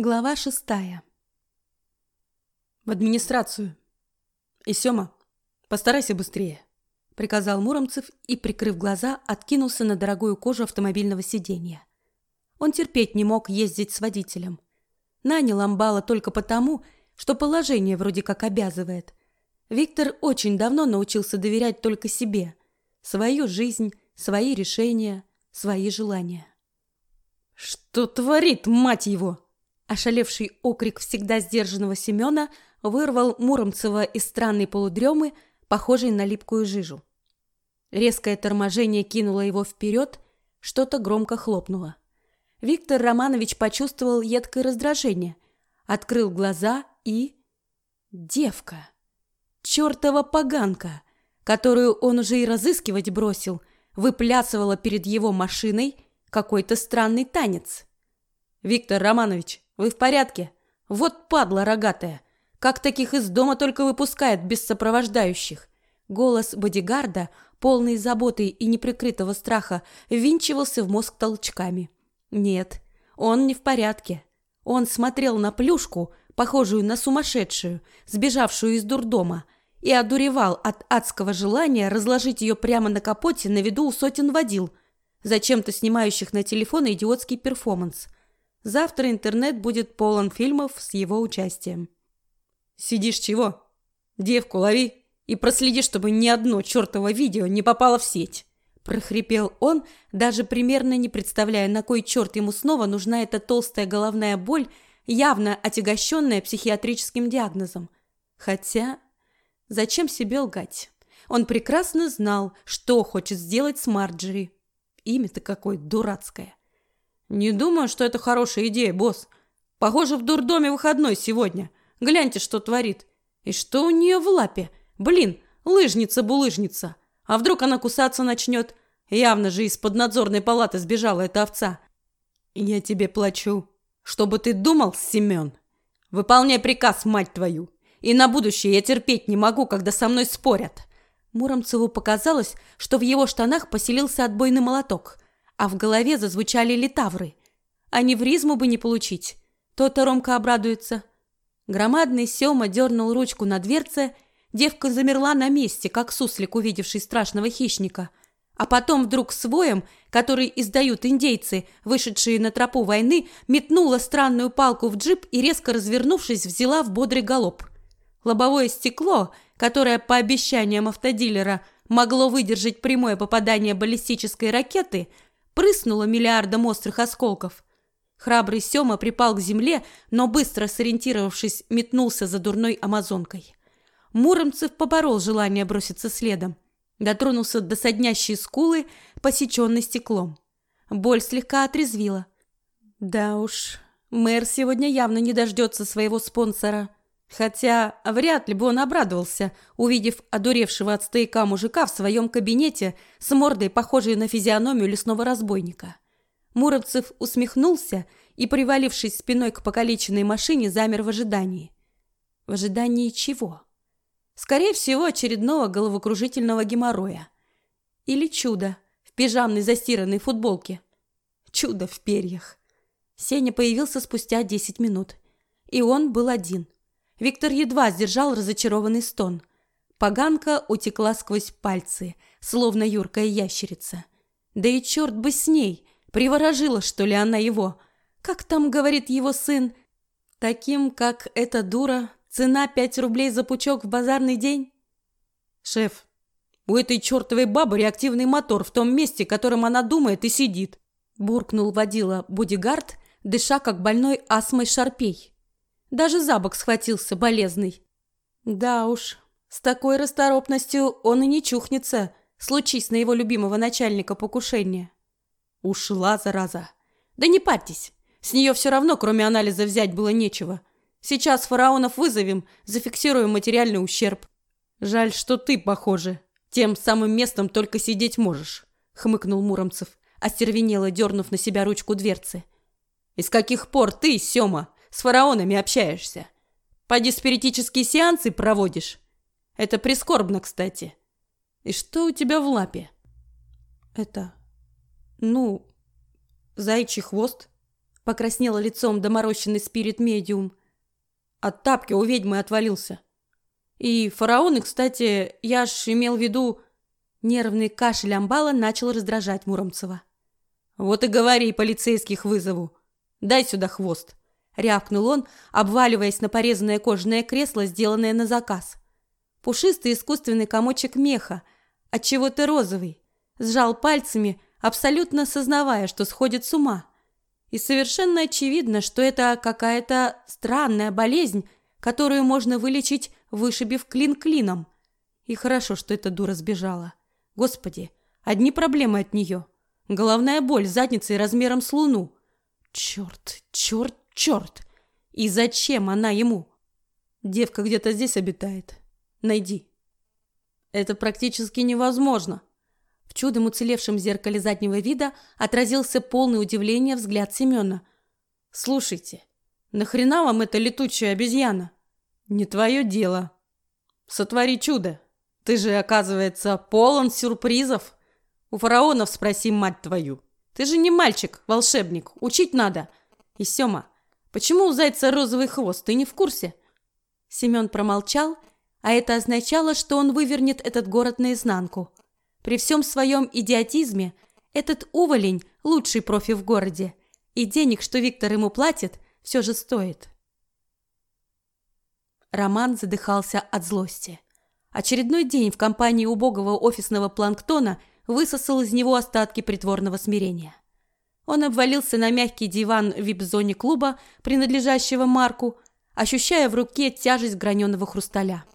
Глава шестая. В администрацию. И Сёма, постарайся быстрее, приказал Муромцев и, прикрыв глаза, откинулся на дорогую кожу автомобильного сиденья. Он терпеть не мог ездить с водителем. Нанял амбала только потому, что положение вроде как обязывает. Виктор очень давно научился доверять только себе, свою жизнь, свои решения, свои желания. Что творит, мать его? Ошалевший окрик всегда сдержанного Семена вырвал Муромцева из странной полудремы, похожей на липкую жижу. Резкое торможение кинуло его вперед, что-то громко хлопнуло. Виктор Романович почувствовал едкое раздражение, открыл глаза и... Девка! Чертова поганка, которую он уже и разыскивать бросил, выплясывала перед его машиной какой-то странный танец. «Виктор Романович, вы в порядке? Вот падла рогатая. Как таких из дома только выпускает без сопровождающих. Голос бодигарда, полный заботы и неприкрытого страха, ввинчивался в мозг толчками. Нет, он не в порядке. Он смотрел на плюшку, похожую на сумасшедшую, сбежавшую из дурдома, и одуревал от адского желания разложить ее прямо на капоте на виду у сотен водил, зачем-то снимающих на телефон идиотский перформанс – Завтра интернет будет полон фильмов с его участием. Сидишь чего? Девку лови и проследи, чтобы ни одно чертово видео не попало в сеть. Прохрипел он, даже примерно не представляя, на кой черт ему снова нужна эта толстая головная боль, явно отягощенная психиатрическим диагнозом. Хотя, зачем себе лгать? Он прекрасно знал, что хочет сделать с Марджери. Имя-то какое дурацкое. «Не думаю, что это хорошая идея, босс. Похоже, в дурдоме выходной сегодня. Гляньте, что творит. И что у нее в лапе? Блин, лыжница-булыжница. А вдруг она кусаться начнет? Явно же из-под надзорной палаты сбежала эта овца. Я тебе плачу. Чтобы ты думал, Семен. Выполняй приказ, мать твою. И на будущее я терпеть не могу, когда со мной спорят». Муромцеву показалось, что в его штанах поселился отбойный молоток – а в голове зазвучали литавры. Аневризму бы не получить. То-то Ромка обрадуется. Громадный Сёма дернул ручку на дверце, девка замерла на месте, как суслик, увидевший страшного хищника. А потом вдруг своем, который издают индейцы, вышедшие на тропу войны, метнула странную палку в джип и, резко развернувшись, взяла в бодрый галоп. Лобовое стекло, которое, по обещаниям автодилера, могло выдержать прямое попадание баллистической ракеты – прыснуло миллиардом острых осколков. Храбрый Сёма припал к земле, но быстро сориентировавшись, метнулся за дурной амазонкой. Муромцев поборол желание броситься следом. Дотронулся до соднящей скулы, посеченной стеклом. Боль слегка отрезвила. Да уж, мэр сегодня явно не дождется своего спонсора. Хотя вряд ли бы он обрадовался, увидев одуревшего от стояка мужика в своем кабинете с мордой, похожей на физиономию лесного разбойника. Муромцев усмехнулся и, привалившись спиной к покалеченной машине, замер в ожидании. В ожидании чего? Скорее всего, очередного головокружительного геморроя. Или чудо в пижамной застиранной футболке. Чудо в перьях. Сеня появился спустя десять минут. И он был один – Виктор едва сдержал разочарованный стон. Поганка утекла сквозь пальцы, словно юркая ящерица. Да и черт бы с ней, приворожила, что ли, она его. Как там говорит его сын? Таким, как эта дура, цена пять рублей за пучок в базарный день? Шеф, у этой чертовой бабы реактивный мотор в том месте, которым она думает и сидит. Буркнул водила бодигард, дыша как больной астмой шарпей. Даже за бок схватился, болезный. Да уж, с такой расторопностью он и не чухнется, случись на его любимого начальника покушение. Ушла, зараза. Да не парьтесь, с нее все равно, кроме анализа, взять было нечего. Сейчас фараонов вызовем, зафиксируем материальный ущерб. Жаль, что ты, похоже, тем самым местом только сидеть можешь, хмыкнул Муромцев, остервенело дернув на себя ручку дверцы. Из каких пор ты, Сёма, с фараонами общаешься. Поди спиритические сеансы проводишь. Это прискорбно, кстати. И что у тебя в лапе? Это... Ну... Зайчий хвост. Покраснела лицом доморощенный спирит-медиум. От тапки у ведьмы отвалился. И фараоны, кстати, я ж имел в виду... Нервный кашель амбала начал раздражать Муромцева. «Вот и говори, полицейских вызову. Дай сюда хвост!» Рявкнул он, обваливаясь на порезанное кожаное кресло, сделанное на заказ. Пушистый искусственный комочек меха, от чего то розовый, сжал пальцами, абсолютно сознавая, что сходит с ума. И совершенно очевидно, что это какая-то странная болезнь, которую можно вылечить, вышибив клин клином. И хорошо, что эта дура сбежала. Господи, одни проблемы от нее. Головная боль задницей размером с луну. Черт, черт, черт! И зачем она ему? Девка где-то здесь обитает. Найди. Это практически невозможно. В чудом уцелевшем зеркале заднего вида отразился полный удивления взгляд Семена. Слушайте, нахрена вам эта летучая обезьяна? Не твое дело. Сотвори чудо. Ты же, оказывается, полон сюрпризов. У фараонов спроси мать твою. Ты же не мальчик, волшебник. Учить надо. И Сёма, почему у зайца розовый хвост? Ты не в курсе? Семен промолчал, а это означало, что он вывернет этот город наизнанку. При всем своем идиотизме этот уволень – лучший профи в городе, и денег, что Виктор ему платит, все же стоит. Роман задыхался от злости. Очередной день в компании убогого офисного планктона высосал из него остатки притворного смирения. Он обвалился на мягкий диван в вип-зоне клуба, принадлежащего Марку, ощущая в руке тяжесть граненого хрусталя.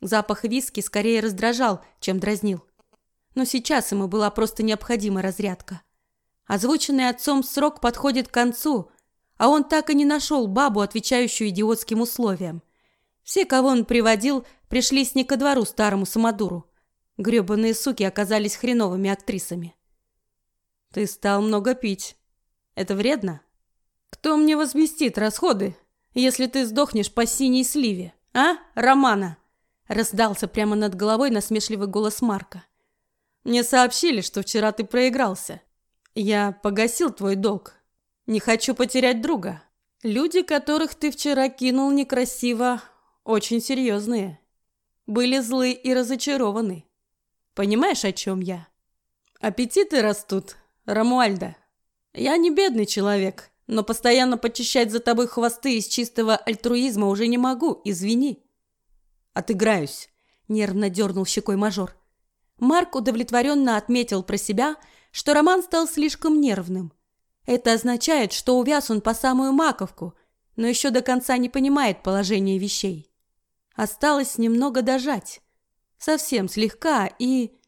Запах виски скорее раздражал, чем дразнил. Но сейчас ему была просто необходима разрядка. Озвученный отцом срок подходит к концу, а он так и не нашел бабу, отвечающую идиотским условиям. Все, кого он приводил, пришлись не ко двору старому самодуру. Гребаные суки оказались хреновыми актрисами. Ты стал много пить. Это вредно? Кто мне возместит расходы, если ты сдохнешь по синей сливе, а, Романа? Раздался прямо над головой насмешливый голос Марка. Мне сообщили, что вчера ты проигрался. Я погасил твой долг. Не хочу потерять друга. Люди, которых ты вчера кинул некрасиво, очень серьезные были злы и разочарованы. Понимаешь, о чем я? Аппетиты растут, Рамуальда. Я не бедный человек, но постоянно почищать за тобой хвосты из чистого альтруизма уже не могу, извини. Отыграюсь, нервно дернул щекой мажор. Марк удовлетворенно отметил про себя, что Роман стал слишком нервным. Это означает, что увяз он по самую маковку, но еще до конца не понимает положение вещей. Осталось немного дожать. Совсем слегка и...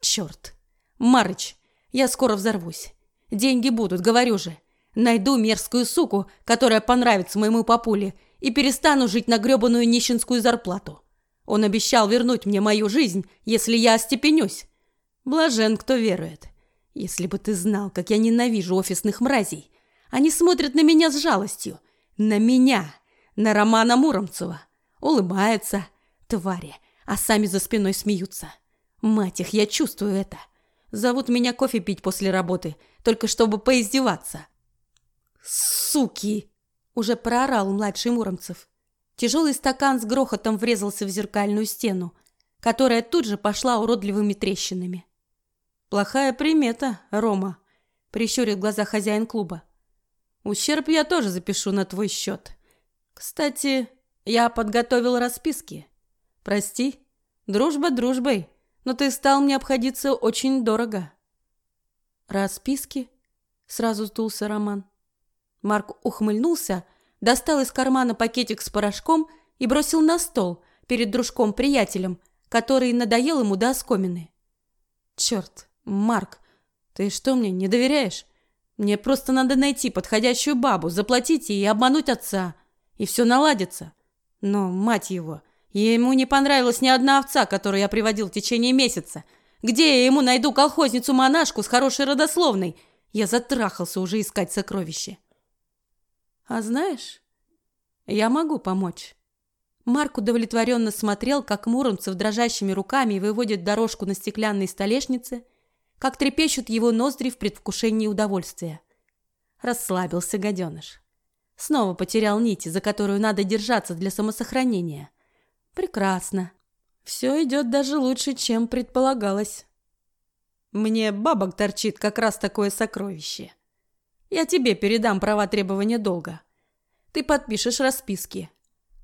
Черт! Марыч, я скоро взорвусь. Деньги будут, говорю же. Найду мерзкую суку, которая понравится моему папуле, и перестану жить на гребаную нищенскую зарплату. Он обещал вернуть мне мою жизнь, если я остепенюсь. Блажен, кто верует. Если бы ты знал, как я ненавижу офисных мразей. Они смотрят на меня с жалостью. На меня, на Романа Муромцева улыбаются, твари, а сами за спиной смеются. Мать их, я чувствую это. Зовут меня кофе пить после работы, только чтобы поиздеваться. Суки! Уже проорал младший Муромцев. Тяжелый стакан с грохотом врезался в зеркальную стену, которая тут же пошла уродливыми трещинами. Плохая примета, Рома, прищурил глаза хозяин клуба. Ущерб я тоже запишу на твой счет. Кстати, я подготовил расписки. Прости, дружба дружбой, но ты стал мне обходиться очень дорого. Расписки? Сразу сдулся Роман. Марк ухмыльнулся, достал из кармана пакетик с порошком и бросил на стол перед дружком-приятелем, который надоел ему до оскомины. Черт, Марк, ты что мне, не доверяешь? Мне просто надо найти подходящую бабу, заплатить ей и обмануть отца, и все наладится. Но, мать его, ему не понравилась ни одна овца, которую я приводил в течение месяца. Где я ему найду колхозницу-монашку с хорошей родословной? Я затрахался уже искать сокровища. А знаешь, я могу помочь. Марк удовлетворенно смотрел, как Муромцев дрожащими руками выводит дорожку на стеклянной столешнице, как трепещут его ноздри в предвкушении удовольствия. Расслабился гаденыш. Снова потерял нити, за которую надо держаться для самосохранения. Прекрасно. Все идет даже лучше, чем предполагалось. Мне бабок торчит как раз такое сокровище. Я тебе передам права требования долга. Ты подпишешь расписки.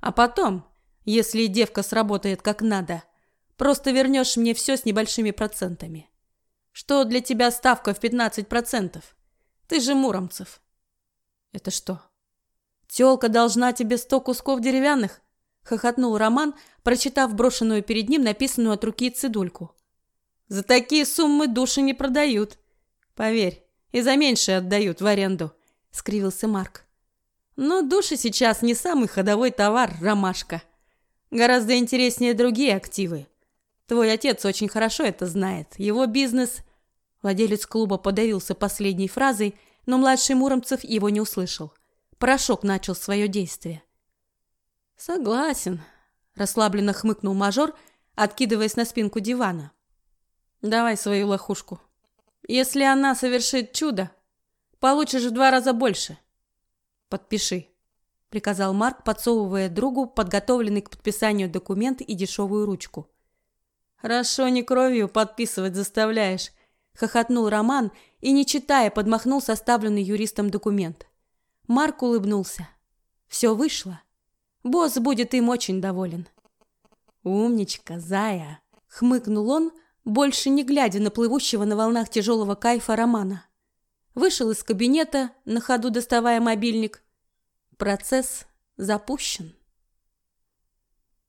А потом, если девка сработает как надо, просто вернешь мне все с небольшими процентами. Что для тебя ставка в 15%? Ты же Муромцев. Это что? Тёлка должна тебе сто кусков деревянных? Хохотнул Роман, прочитав брошенную перед ним написанную от руки цедульку. За такие суммы души не продают. Поверь, и за меньшее отдают в аренду, скривился Марк. Но души сейчас не самый ходовой товар, ромашка. Гораздо интереснее другие активы. Твой отец очень хорошо это знает. Его бизнес... Владелец клуба подавился последней фразой, но младший Муромцев его не услышал. Порошок начал свое действие. «Согласен», – расслабленно хмыкнул мажор, откидываясь на спинку дивана. «Давай свою лохушку. Если она совершит чудо, получишь в два раза больше». «Подпиши», – приказал Марк, подсовывая другу подготовленный к подписанию документ и дешевую ручку. «Хорошо, не кровью подписывать заставляешь», – хохотнул Роман и, не читая, подмахнул составленный юристом документ. Марк улыбнулся. «Все вышло. Босс будет им очень доволен». «Умничка, зая!» – хмыкнул он, больше не глядя на плывущего на волнах тяжелого кайфа Романа. Вышел из кабинета, на ходу доставая мобильник. Процесс запущен.